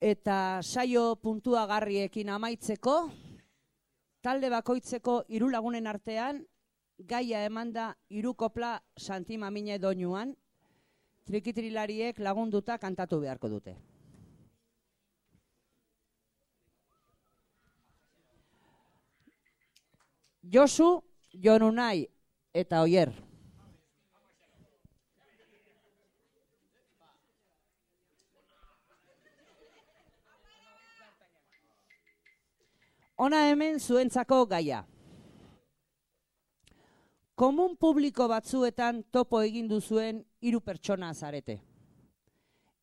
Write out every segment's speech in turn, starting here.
eta saio puntuagarriekin amaitzeko, talde bakoitzeko hiru lagunen artean, gaia emanda irukopla santima mine doinuan, trikitrilariek lagunduta kantatu beharko dute. Josu, Jonunai eta Oier. Ona hemen zuentzako gaia. Komun publiko batzuetan topo egin duzuen hiru pertsona zarete.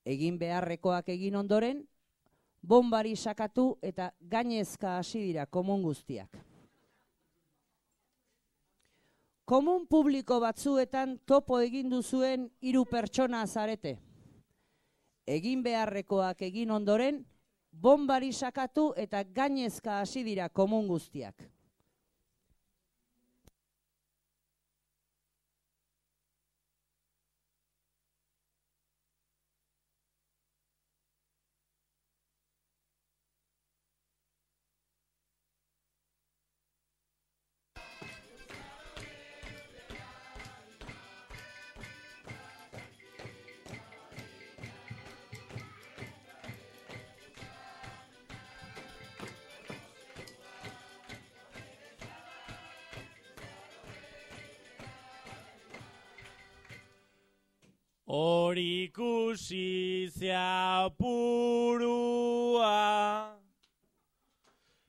Egin beharrekoak egin ondoren, bombari sakatu eta gainezka hasi dira komun guztiak. Komun publiko batzuetan topo egin duzuen hiru pertsona zarete. Egin beharrekoak egin ondoren, bombari sakatu eta gainezka hasi dira komun guztiak. Hori ikusi zeapurua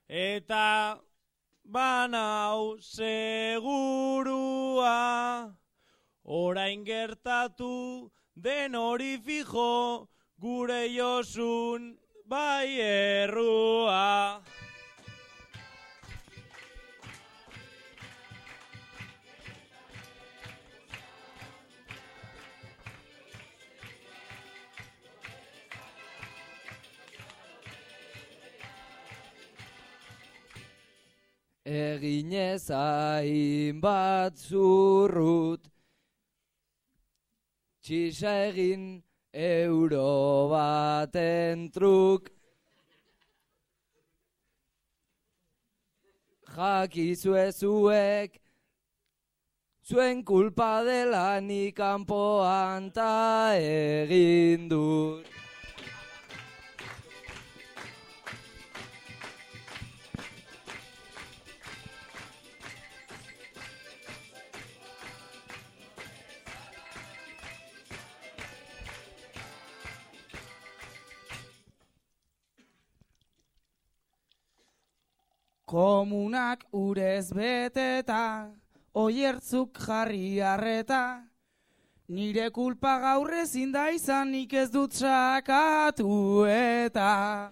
eta banau segurua orain gertatu den hori fijo gure josun bai errua. Eginez hainbat zurrut, txisa egin euro baten truk. Jakizue zuek, zuen kulpa dela nik kanpoan ta egin dut. Komunak urez beteta, oiertzuk jarri harreta, nire kulpa gaur ezin da izan nik ez dut sakatu eta.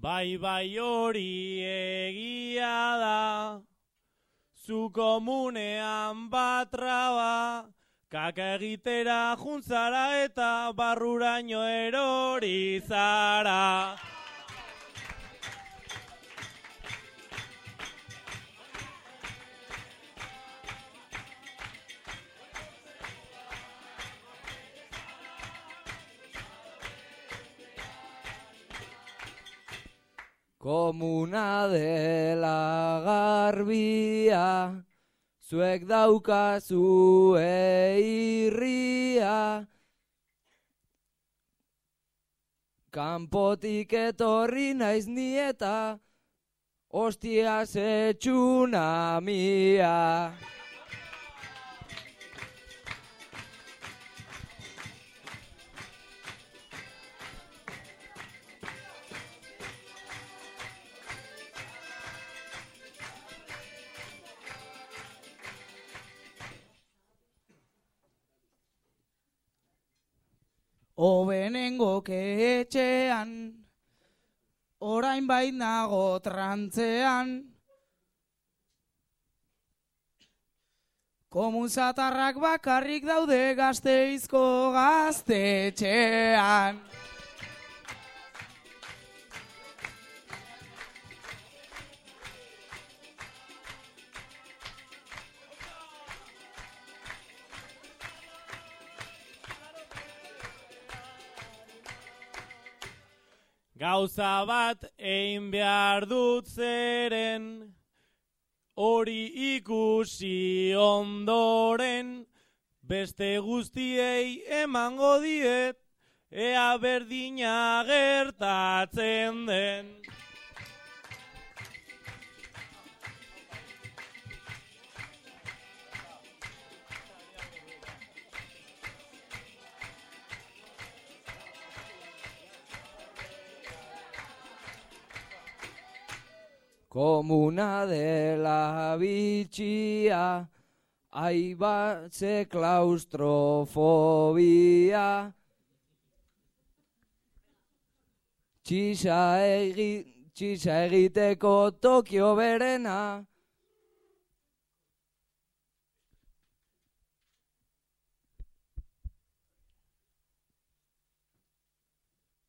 Bai bai hori egia da, zu komunean bat traba, kaka egitera juntzara eta barruraino erori zara. Komuna dela garbia, zuek daukazu irria. Kanpotik etorri naiz nieta, ostia zetxuna mia. Obenengo etxean, orain bait nago trantzean. Komun zatarrak bakarrik daude gazteizko gaztetxean. Gauza bat egin behar dut zeren, hori ikusi ondoren, beste guztiei emango diet, ea berdina gertatzen den. Komuna dela bitxia, aibatze klaustrofobia. Txisa, egi, txisa egiteko Tokio berena.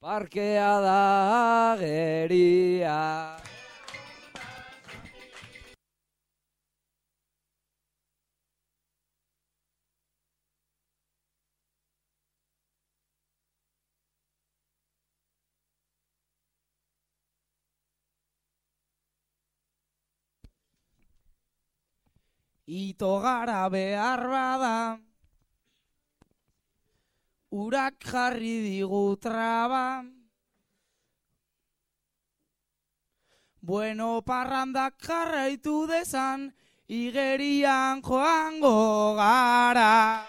Parkea da ageria. Ito gara behar bada, urak jarri digu traba. Bueno parrandak jarraitu dezan, igerian joango gara.